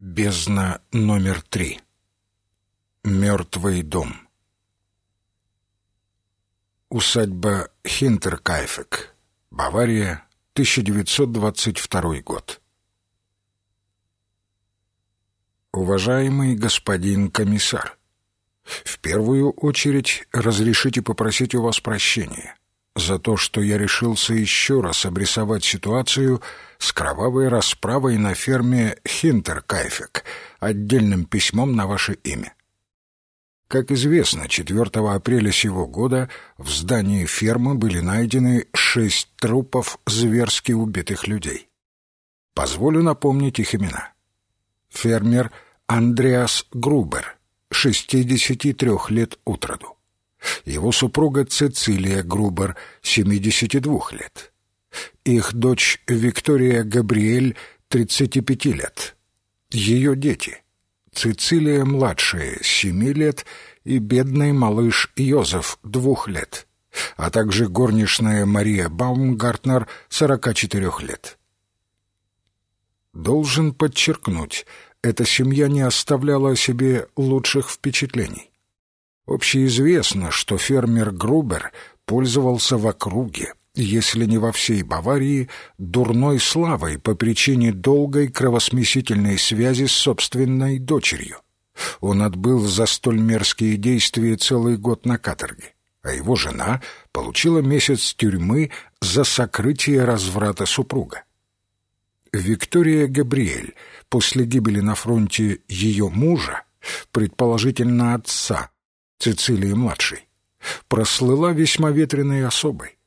Бездна номер три. Мертвый дом. Усадьба Хинтеркайфек. Бавария, 1922 год. Уважаемый господин комиссар, в первую очередь разрешите попросить у вас прощения за то, что я решился еще раз обрисовать ситуацию с кровавой расправой на ферме Хинтеркайфек отдельным письмом на ваше имя. Как известно, 4 апреля сего года в здании фермы были найдены шесть трупов зверски убитых людей. Позволю напомнить их имена. Фермер Андреас Грубер, 63 лет от его супруга Цицилия Грубер, 72 лет. Их дочь Виктория Габриэль, 35 лет. Ее дети. Цицилия младшая, 7 лет, и бедный малыш Йозеф, 2 лет, а также горничная Мария Баумгартнер, 44 лет. Должен подчеркнуть, эта семья не оставляла о себе лучших впечатлений. Общеизвестно, что фермер Грубер пользовался в округе, если не во всей Баварии, дурной славой по причине долгой кровосмесительной связи с собственной дочерью. Он отбыл за столь мерзкие действия целый год на каторге, а его жена получила месяц тюрьмы за сокрытие разврата супруга. Виктория Габриэль после гибели на фронте ее мужа, предположительно отца, Цицилии-младшей, прослыла весьма ветреной особой.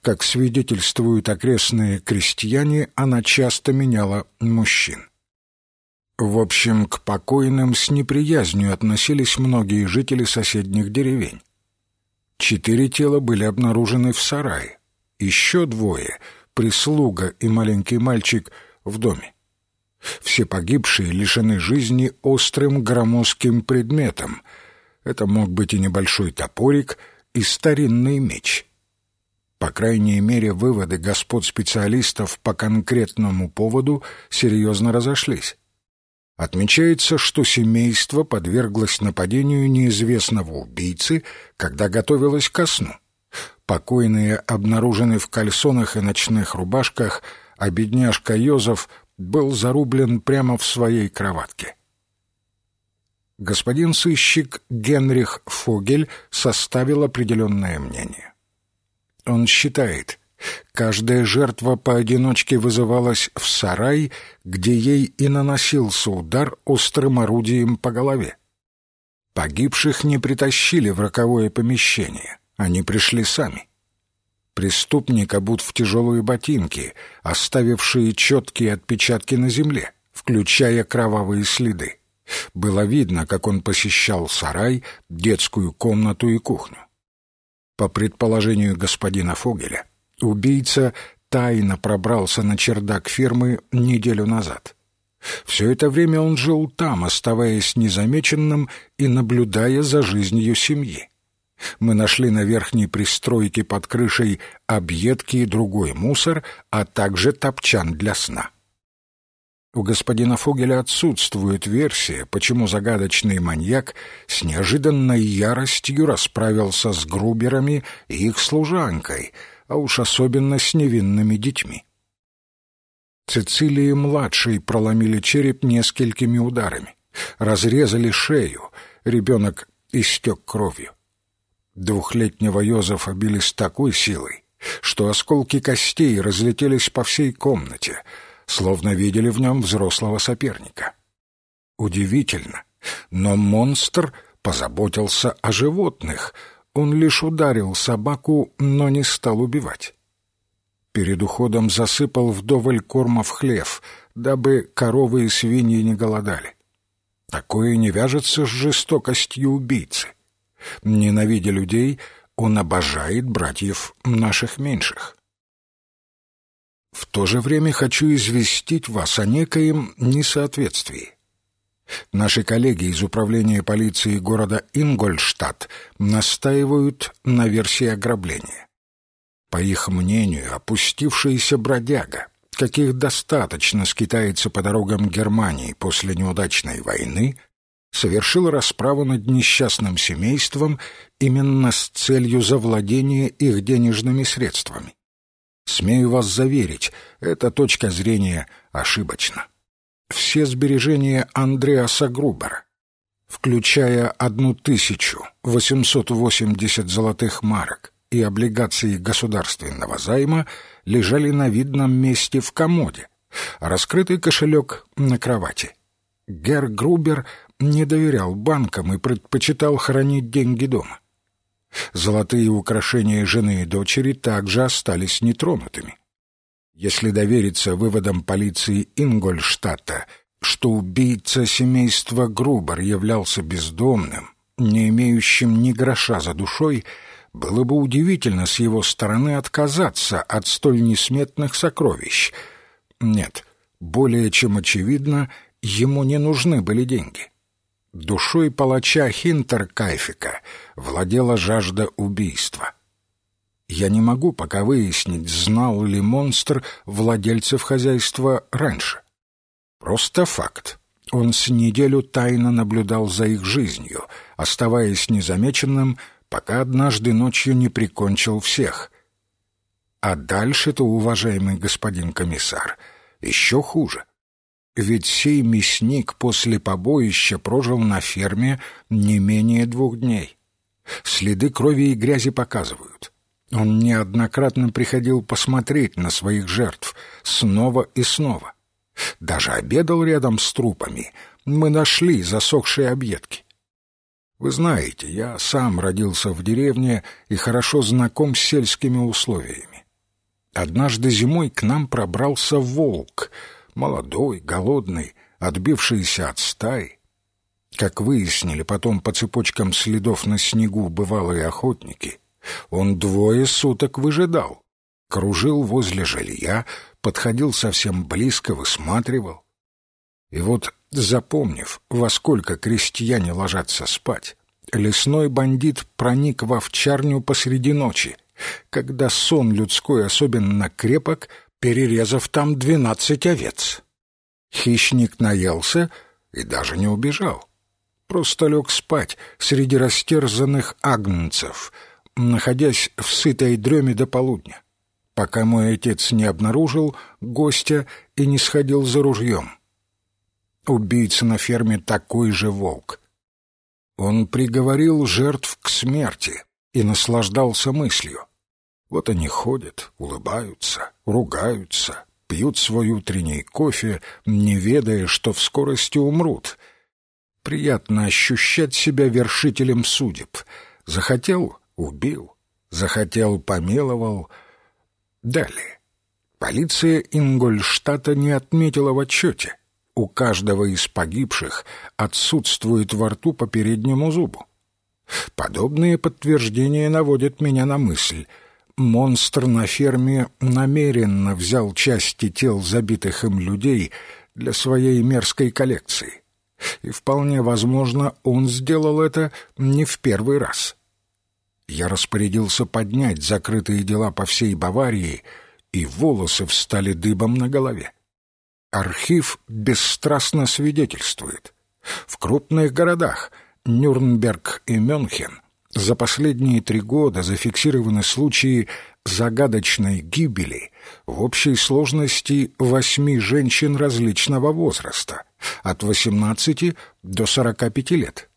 Как свидетельствуют окрестные крестьяне, она часто меняла мужчин. В общем, к покойным с неприязнью относились многие жители соседних деревень. Четыре тела были обнаружены в сарае, еще двое — прислуга и маленький мальчик в доме. Все погибшие лишены жизни острым громоздким предметом — это мог быть и небольшой топорик, и старинный меч. По крайней мере, выводы господ специалистов по конкретному поводу серьезно разошлись. Отмечается, что семейство подверглось нападению неизвестного убийцы, когда готовилось ко сну. Покойные обнаружены в кальсонах и ночных рубашках, а бедняжка Йозеф был зарублен прямо в своей кроватке господин сыщик Генрих Фогель составил определенное мнение. Он считает, каждая жертва поодиночке вызывалась в сарай, где ей и наносился удар острым орудием по голове. Погибших не притащили в роковое помещение, они пришли сами. Преступник обут в тяжелые ботинки, оставившие четкие отпечатки на земле, включая кровавые следы. Было видно, как он посещал сарай, детскую комнату и кухню. По предположению господина Фогеля, убийца тайно пробрался на чердак фермы неделю назад. Все это время он жил там, оставаясь незамеченным и наблюдая за жизнью семьи. Мы нашли на верхней пристройке под крышей объедки и другой мусор, а также топчан для сна. У господина Фогеля отсутствует версия, почему загадочный маньяк с неожиданной яростью расправился с груберами и их служанкой, а уж особенно с невинными детьми. Цицилии-младшей проломили череп несколькими ударами, разрезали шею, ребенок истек кровью. Двухлетнего Йозефа били с такой силой, что осколки костей разлетелись по всей комнате — словно видели в нем взрослого соперника. Удивительно, но монстр позаботился о животных. Он лишь ударил собаку, но не стал убивать. Перед уходом засыпал вдоволь корма в хлев, дабы коровы и свиньи не голодали. Такое не вяжется с жестокостью убийцы. Ненавидя людей, он обожает братьев наших меньших. В то же время хочу известить вас о некоем несоответствии. Наши коллеги из управления полиции города Ингольштадт настаивают на версии ограбления. По их мнению, опустившийся бродяга, каких достаточно скитается по дорогам Германии после неудачной войны, совершил расправу над несчастным семейством именно с целью завладения их денежными средствами. Смею вас заверить, эта точка зрения ошибочна. Все сбережения Андреаса Грубера, включая одну тысячу восемьсот восемьдесят золотых марок и облигации государственного займа, лежали на видном месте в комоде, а раскрытый кошелек на кровати. Гер Грубер не доверял банкам и предпочитал хранить деньги дома. Золотые украшения жены и дочери также остались нетронутыми. Если довериться выводам полиции Ингольштадта, что убийца семейства Грубер являлся бездомным, не имеющим ни гроша за душой, было бы удивительно с его стороны отказаться от столь несметных сокровищ. Нет, более чем очевидно, ему не нужны были деньги. Душой палача Хинтеркайфика владела жажда убийства. Я не могу пока выяснить, знал ли монстр владельцев хозяйства раньше. Просто факт. Он с неделю тайно наблюдал за их жизнью, оставаясь незамеченным, пока однажды ночью не прикончил всех. А дальше-то, уважаемый господин комиссар, еще хуже. Ведь сей мясник после побоища прожил на ферме не менее двух дней. Следы крови и грязи показывают. Он неоднократно приходил посмотреть на своих жертв снова и снова. Даже обедал рядом с трупами. Мы нашли засохшие объедки. Вы знаете, я сам родился в деревне и хорошо знаком с сельскими условиями. Однажды зимой к нам пробрался волк, молодой, голодный, отбившийся от стаи. Как выяснили потом по цепочкам следов на снегу бывалые охотники, он двое суток выжидал, кружил возле жилья, подходил совсем близко, высматривал. И вот, запомнив, во сколько крестьяне ложатся спать, лесной бандит проник в овчарню посреди ночи, когда сон людской особенно крепок, перерезав там двенадцать овец. Хищник наелся и даже не убежал. Просто лег спать среди растерзанных агнцев, находясь в сытой дреме до полудня пока мой отец не обнаружил гостя и не сходил за ружьем. Убийца на ферме такой же волк. Он приговорил жертв к смерти и наслаждался мыслью. Вот они ходят, улыбаются, ругаются, пьют свой утренний кофе, не ведая, что в скорости умрут. Приятно ощущать себя вершителем судеб. Захотел — убил, захотел — помиловал — Далее. Полиция Ингольштата не отметила в отчете. У каждого из погибших отсутствует во рту по переднему зубу. Подобные подтверждения наводят меня на мысль. Монстр на ферме намеренно взял части тел забитых им людей для своей мерзкой коллекции. И вполне возможно, он сделал это не в первый раз я распорядился поднять закрытые дела по всей Баварии, и волосы встали дыбом на голове. Архив бесстрастно свидетельствует. В крупных городах Нюрнберг и Мюнхен за последние три года зафиксированы случаи загадочной гибели в общей сложности восьми женщин различного возраста, от 18 до 45 лет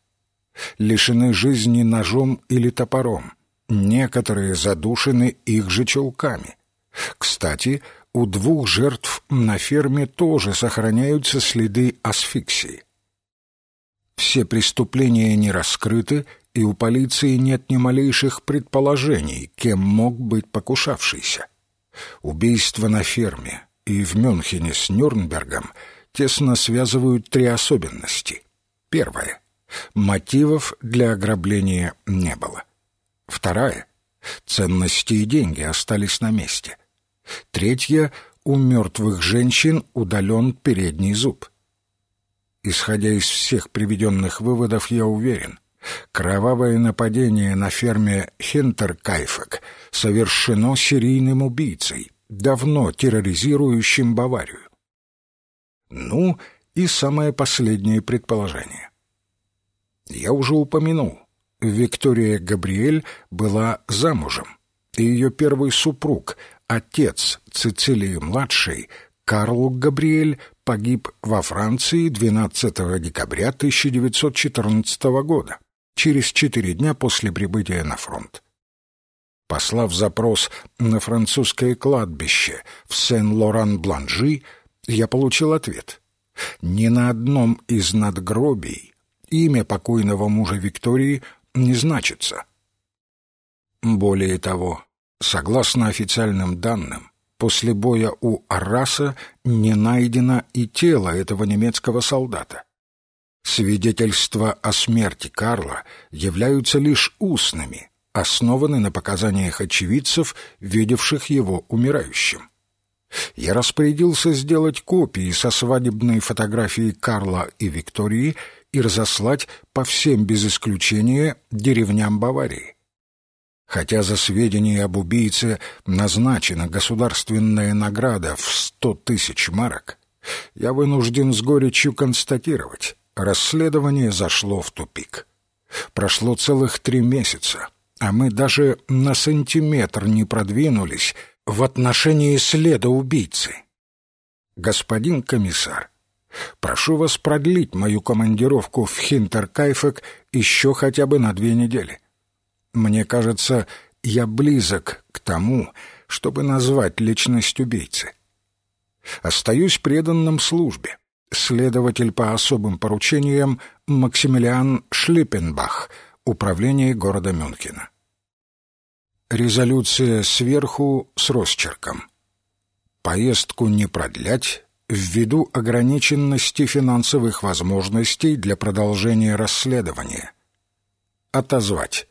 лишены жизни ножом или топором, некоторые задушены их же чулками. Кстати, у двух жертв на ферме тоже сохраняются следы асфиксии. Все преступления не раскрыты, и у полиции нет ни малейших предположений, кем мог быть покушавшийся. Убийство на ферме и в Мюнхене с Нюрнбергом тесно связывают три особенности. Первое. Мотивов для ограбления не было. Вторая — ценности и деньги остались на месте. Третья — у мертвых женщин удален передний зуб. Исходя из всех приведенных выводов, я уверен, кровавое нападение на ферме Хентеркайфек совершено серийным убийцей, давно терроризирующим Баварию. Ну, и самое последнее предположение. Я уже упомянул, Виктория Габриэль была замужем, и ее первый супруг, отец Цицилии-младшей, Карл Габриэль, погиб во Франции 12 декабря 1914 года, через четыре дня после прибытия на фронт. Послав запрос на французское кладбище в Сен-Лоран-Бланжи, я получил ответ. Ни на одном из надгробий имя покойного мужа Виктории не значится. Более того, согласно официальным данным, после боя у Арраса не найдено и тело этого немецкого солдата. Свидетельства о смерти Карла являются лишь устными, основаны на показаниях очевидцев, видевших его умирающим. Я распорядился сделать копии со свадебной фотографией Карла и Виктории и разослать по всем без исключения деревням Баварии. Хотя за сведения об убийце назначена государственная награда в сто тысяч марок, я вынужден с горечью констатировать, расследование зашло в тупик. Прошло целых три месяца, а мы даже на сантиметр не продвинулись в отношении следа убийцы. Господин комиссар, прошу вас продлить мою командировку в Хинтеркайфек еще хотя бы на две недели. Мне кажется, я близок к тому, чтобы назвать личность убийцы. Остаюсь преданным службе. Следователь по особым поручениям Максимилиан Шлиппенбах, управление города Мюнхена. Резолюция сверху с росчерком. Поездку не продлять ввиду ограниченности финансовых возможностей для продолжения расследования. Отозвать.